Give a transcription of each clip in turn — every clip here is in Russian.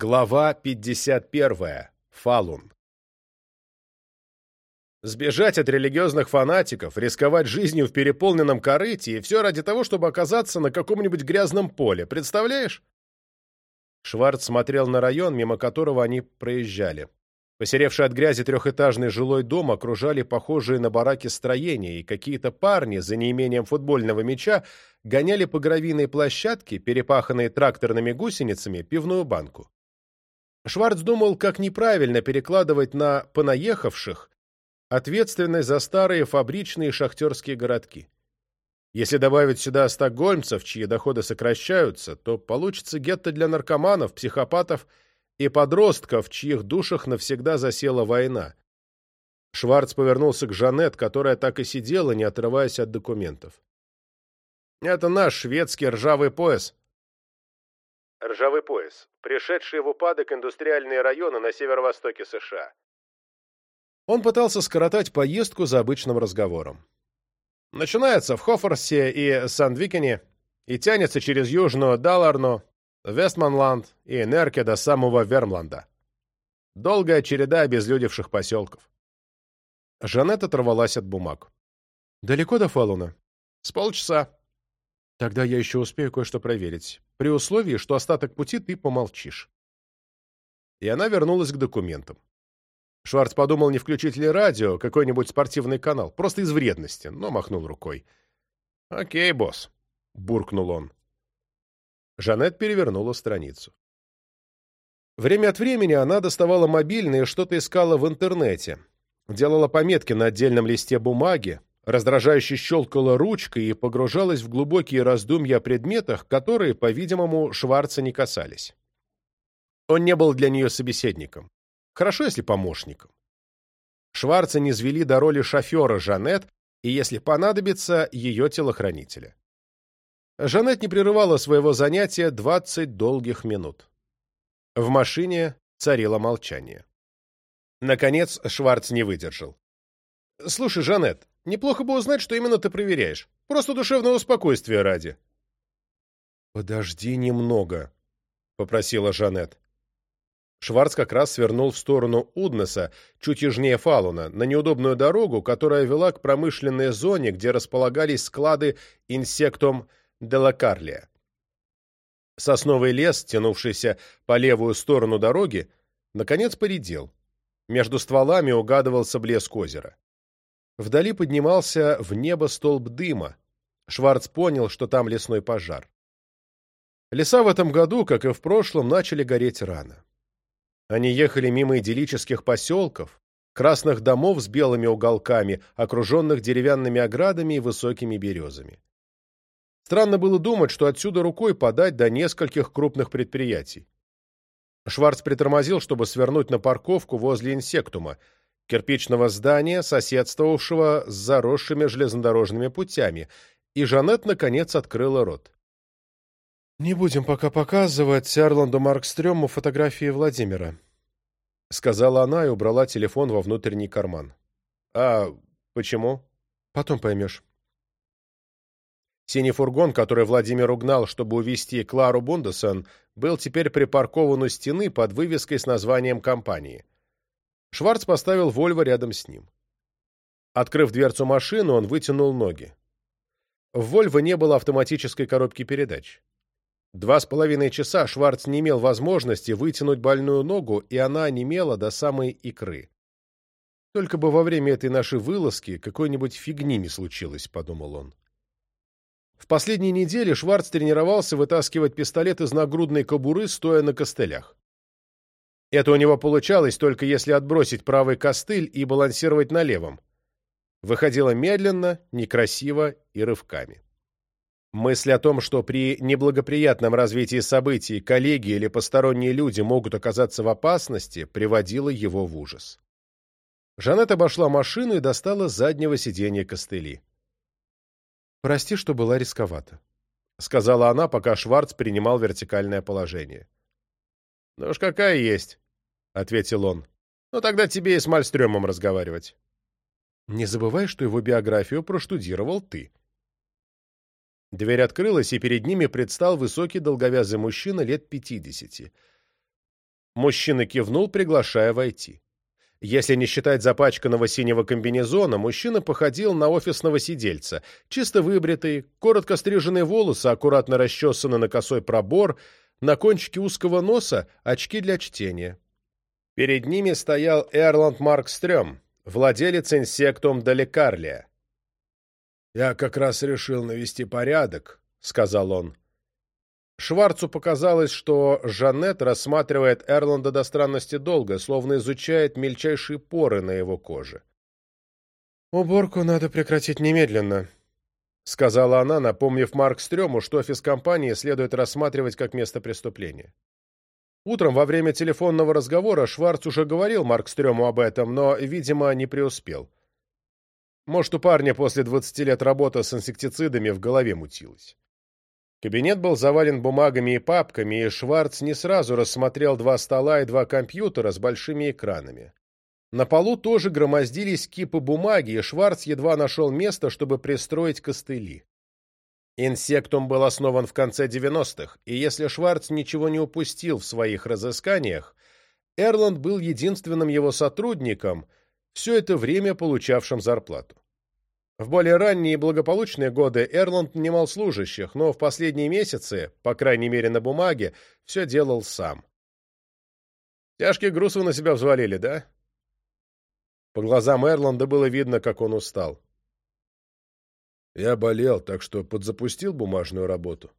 Глава 51. Фалун. Сбежать от религиозных фанатиков, рисковать жизнью в переполненном корыте, и все ради того, чтобы оказаться на каком-нибудь грязном поле, представляешь? Шварц смотрел на район, мимо которого они проезжали. Посеревший от грязи трехэтажный жилой дом окружали похожие на бараки строения, и какие-то парни, за неимением футбольного мяча, гоняли по гравийной площадке, перепаханной тракторными гусеницами, пивную банку. Шварц думал, как неправильно перекладывать на понаехавших ответственность за старые фабричные и шахтерские городки. Если добавить сюда стокгольмцев, чьи доходы сокращаются, то получится гетто для наркоманов, психопатов и подростков, в чьих душах навсегда засела война. Шварц повернулся к Жанет, которая так и сидела, не отрываясь от документов. «Это наш шведский ржавый пояс», Ржавый пояс, пришедший в упадок индустриальные районы на северо-востоке США. Он пытался скоротать поездку за обычным разговором. Начинается в Хофорсе и Сандвикене и тянется через Южную Даларну, Вестманланд и Нерке до самого Вермланда. Долгая череда обезлюдевших поселков. Жанет оторвалась от бумаг. «Далеко до Фалуна?» «С полчаса. Тогда я еще успею кое-что проверить, при условии, что остаток пути ты помолчишь. И она вернулась к документам. Шварц подумал, не включить ли радио, какой-нибудь спортивный канал, просто из вредности, но махнул рукой. «Окей, босс», — буркнул он. Жанет перевернула страницу. Время от времени она доставала мобильный и что-то искала в интернете. Делала пометки на отдельном листе бумаги, Раздражающе щелкала ручкой и погружалась в глубокие раздумья о предметах, которые, по-видимому, Шварца не касались. Он не был для нее собеседником. Хорошо, если помощником. Шварца не звели до роли шофера Жанет и, если понадобится, ее телохранителя. Жанет не прерывала своего занятия 20 долгих минут. В машине царило молчание. Наконец Шварц не выдержал. «Слушай, Жанет, Неплохо бы узнать, что именно ты проверяешь. Просто душевного спокойствия ради». «Подожди немного», — попросила Жанет. Шварц как раз свернул в сторону Уднеса, чуть южнее Фалуна, на неудобную дорогу, которая вела к промышленной зоне, где располагались склады инсектом Делакарлия. Сосновый лес, тянувшийся по левую сторону дороги, наконец поредел. Между стволами угадывался блеск озера. Вдали поднимался в небо столб дыма. Шварц понял, что там лесной пожар. Леса в этом году, как и в прошлом, начали гореть рано. Они ехали мимо идиллических поселков, красных домов с белыми уголками, окруженных деревянными оградами и высокими березами. Странно было думать, что отсюда рукой подать до нескольких крупных предприятий. Шварц притормозил, чтобы свернуть на парковку возле инсектума – кирпичного здания, соседствовавшего с заросшими железнодорожными путями, и Жанет, наконец, открыла рот. «Не будем пока показывать Эрланду Маркстрёму фотографии Владимира», — сказала она и убрала телефон во внутренний карман. «А почему?» «Потом поймешь». Синий фургон, который Владимир угнал, чтобы увезти Клару Бундесен, был теперь припаркован у стены под вывеской с названием компании — Шварц поставил Вольво рядом с ним. Открыв дверцу машины, он вытянул ноги. В Вольво не было автоматической коробки передач. Два с половиной часа Шварц не имел возможности вытянуть больную ногу, и она немела до самой икры. «Только бы во время этой нашей вылазки какой-нибудь фигни не случилось», — подумал он. В последние недели Шварц тренировался вытаскивать пистолет из нагрудной кобуры, стоя на костылях. Это у него получалось только если отбросить правый костыль и балансировать на левом. Выходило медленно, некрасиво и рывками. Мысль о том, что при неблагоприятном развитии событий коллеги или посторонние люди могут оказаться в опасности, приводила его в ужас. Жанет обошла машину и достала с заднего сиденья костыли. «Прости, что была рисковата», — сказала она, пока Шварц принимал вертикальное положение. «Да уж какая есть», — ответил он. «Ну тогда тебе и с Мальстрёмом разговаривать». «Не забывай, что его биографию проштудировал ты». Дверь открылась, и перед ними предстал высокий долговязый мужчина лет пятидесяти. Мужчина кивнул, приглашая войти. Если не считать запачканного синего комбинезона, мужчина походил на офисного сидельца. Чисто выбритые, коротко стриженные волосы, аккуратно расчесаны на косой пробор — на кончике узкого носа очки для чтения. Перед ними стоял Эрланд Маркстрём, владелец инсектум Далекарлия. «Я как раз решил навести порядок», — сказал он. Шварцу показалось, что Жанет рассматривает Эрланда до странности долго, словно изучает мельчайшие поры на его коже. «Уборку надо прекратить немедленно», Сказала она, напомнив Марк Стрёму, что фискомпании следует рассматривать как место преступления. Утром во время телефонного разговора Шварц уже говорил Марк Стрёму об этом, но, видимо, не преуспел. Может, у парня после 20 лет работы с инсектицидами в голове мутилось. Кабинет был завален бумагами и папками, и Шварц не сразу рассмотрел два стола и два компьютера с большими экранами. На полу тоже громоздились кипы бумаги, и Шварц едва нашел место, чтобы пристроить костыли. Инсектум был основан в конце 90-х, и если Шварц ничего не упустил в своих разысканиях, Эрланд был единственным его сотрудником, все это время получавшим зарплату. В более ранние и благополучные годы Эрланд нанимал служащих, но в последние месяцы, по крайней мере на бумаге, все делал сам. «Тяжкий груз вы на себя взвалили, да?» По глазам Эрланда было видно, как он устал. Я болел, так что подзапустил бумажную работу.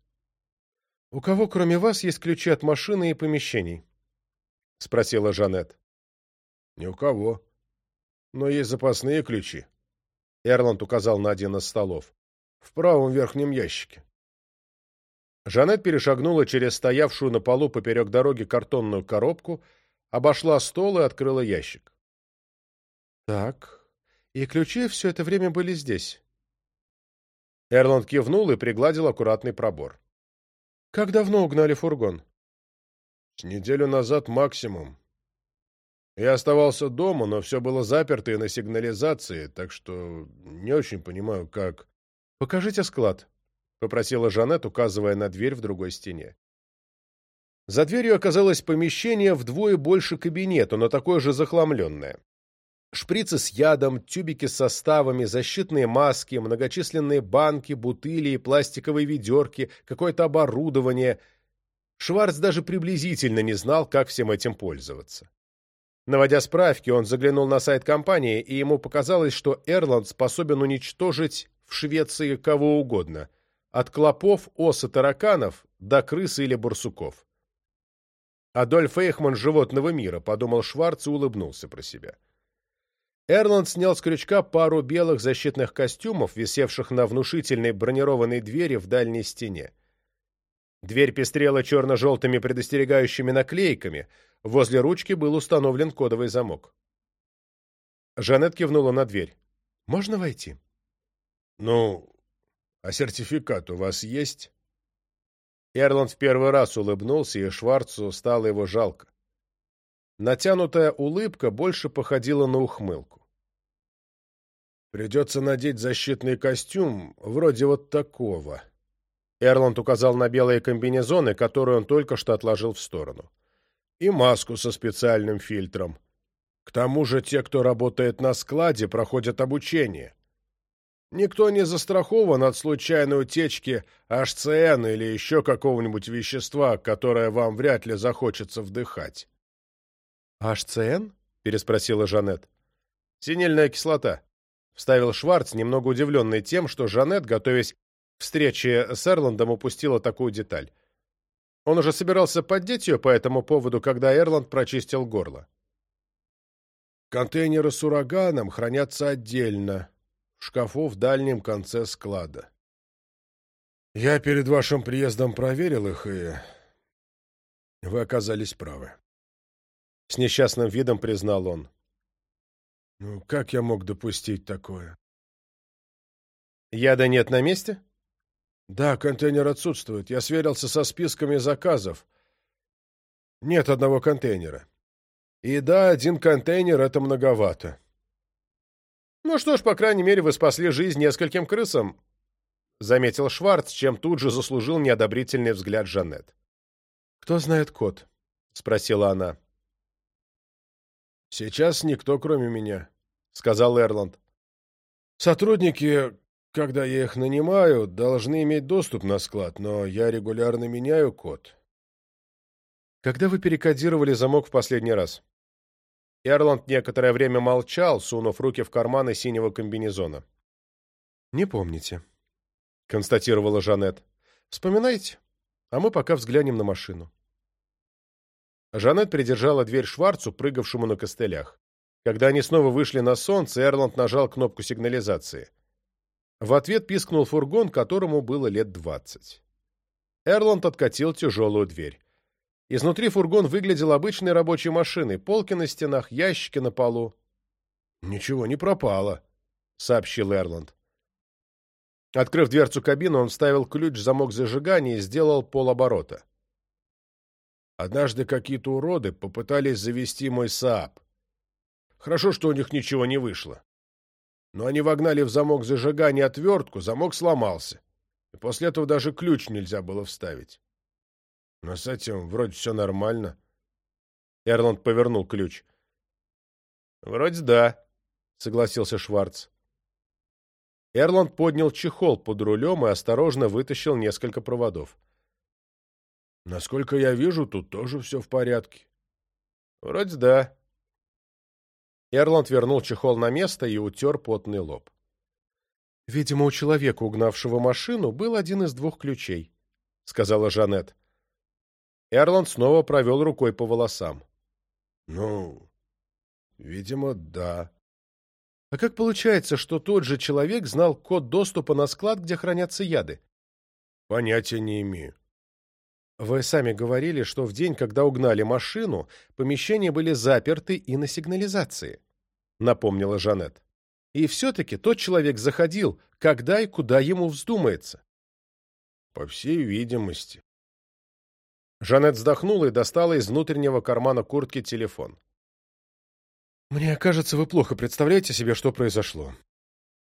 — У кого, кроме вас, есть ключи от машины и помещений? — спросила Жанет. — Ни у кого. Но есть запасные ключи. Эрланд указал на один из столов. — В правом верхнем ящике. Жанет перешагнула через стоявшую на полу поперек дороги картонную коробку, обошла стол и открыла ящик. Так, и ключи все это время были здесь. Эрланд кивнул и пригладил аккуратный пробор. Как давно угнали фургон? С неделю назад максимум. Я оставался дома, но все было заперто и на сигнализации, так что не очень понимаю, как... Покажите склад, — попросила Жанет, указывая на дверь в другой стене. За дверью оказалось помещение вдвое больше кабинета, но такое же захламленное. Шприцы с ядом, тюбики с составами, защитные маски, многочисленные банки, бутыли и пластиковые ведерки, какое-то оборудование. Шварц даже приблизительно не знал, как всем этим пользоваться. Наводя справки, он заглянул на сайт компании, и ему показалось, что Эрланд способен уничтожить в Швеции кого угодно, от клопов, ос и тараканов до крыс или барсуков. «Адольф Эйхман животного мира», — подумал Шварц и улыбнулся про себя. — Эрланд снял с крючка пару белых защитных костюмов, висевших на внушительной бронированной двери в дальней стене. Дверь пестрела черно-желтыми предостерегающими наклейками, возле ручки был установлен кодовый замок. Жанет кивнула на дверь. «Можно войти?» «Ну, а сертификат у вас есть?» Эрланд в первый раз улыбнулся, и Шварцу стало его жалко. Натянутая улыбка больше походила на ухмылку. Придется надеть защитный костюм, вроде вот такого». Эрланд указал на белые комбинезоны, которые он только что отложил в сторону. «И маску со специальным фильтром. К тому же те, кто работает на складе, проходят обучение. Никто не застрахован от случайной утечки HCN или еще какого-нибудь вещества, которое вам вряд ли захочется вдыхать». «HCN?» — переспросила Жанет. «Синильная кислота», вставил Шварц, немного удивленный тем, что Жанет, готовясь к встрече с Эрландом, упустила такую деталь. Он уже собирался поддеть ее по этому поводу, когда Эрланд прочистил горло. Контейнеры с ураганом хранятся отдельно, в шкафу в дальнем конце склада. Я перед вашим приездом проверил их, и вы оказались правы. С несчастным видом признал он. Ну, как я мог допустить такое? Яда нет на месте? Да, контейнер отсутствует. Я сверился со списками заказов. Нет одного контейнера. И да, один контейнер — это многовато. Ну что ж, по крайней мере, вы спасли жизнь нескольким крысам, — заметил Шварц, чем тут же заслужил неодобрительный взгляд Жанет. «Кто знает код?» — спросила она. «Сейчас никто, кроме меня», — сказал Эрланд. «Сотрудники, когда я их нанимаю, должны иметь доступ на склад, но я регулярно меняю код». «Когда вы перекодировали замок в последний раз?» Эрланд некоторое время молчал, сунув руки в карманы синего комбинезона. «Не помните», — констатировала Жанет. «Вспоминайте, а мы пока взглянем на машину». Жанет придержала дверь Шварцу, прыгавшему на костылях. Когда они снова вышли на солнце, Эрланд нажал кнопку сигнализации. В ответ пискнул фургон, которому было лет двадцать. Эрланд откатил тяжелую дверь. Изнутри фургон выглядел обычной рабочей машиной, полки на стенах, ящики на полу. «Ничего не пропало», — сообщил Эрланд. Открыв дверцу кабины, он вставил ключ в замок зажигания и сделал полоборота. Однажды какие-то уроды попытались завести мой Saab. Хорошо, что у них ничего не вышло. Но они вогнали в замок зажигания отвертку, замок сломался. И после этого даже ключ нельзя было вставить. Но с этим вроде все нормально. Эрланд повернул ключ. «Вроде да», — согласился Шварц. Эрланд поднял чехол под рулем и осторожно вытащил несколько проводов. Насколько я вижу, тут тоже все в порядке. Вроде да. Эрланд вернул чехол на место и утер потный лоб. Видимо, у человека, угнавшего машину, был один из двух ключей, сказала Жанет. Эрланд снова провел рукой по волосам. Ну, видимо, да. А как получается, что тот же человек знал код доступа на склад, где хранятся яды? Понятия не имею. Вы сами говорили, что в день, когда угнали машину, помещения были заперты и на сигнализации, напомнила Жанет. И все-таки тот человек заходил, когда и куда ему вздумается. По всей видимости. Жанет вздохнула и достала из внутреннего кармана куртки телефон. Мне кажется, вы плохо представляете себе, что произошло.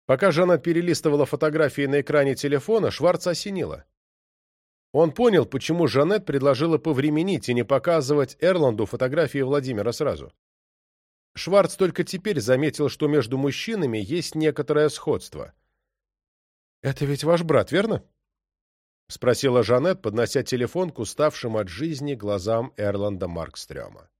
Пока Жанет перелистывала фотографии на экране телефона, Шварц осенила. Он понял, почему Жанет предложила повременить и не показывать Эрланду фотографии Владимира сразу. Шварц только теперь заметил, что между мужчинами есть некоторое сходство. «Это ведь ваш брат, верно?» — спросила Жанет, поднося телефон к уставшим от жизни глазам Эрланда Маркстрёма.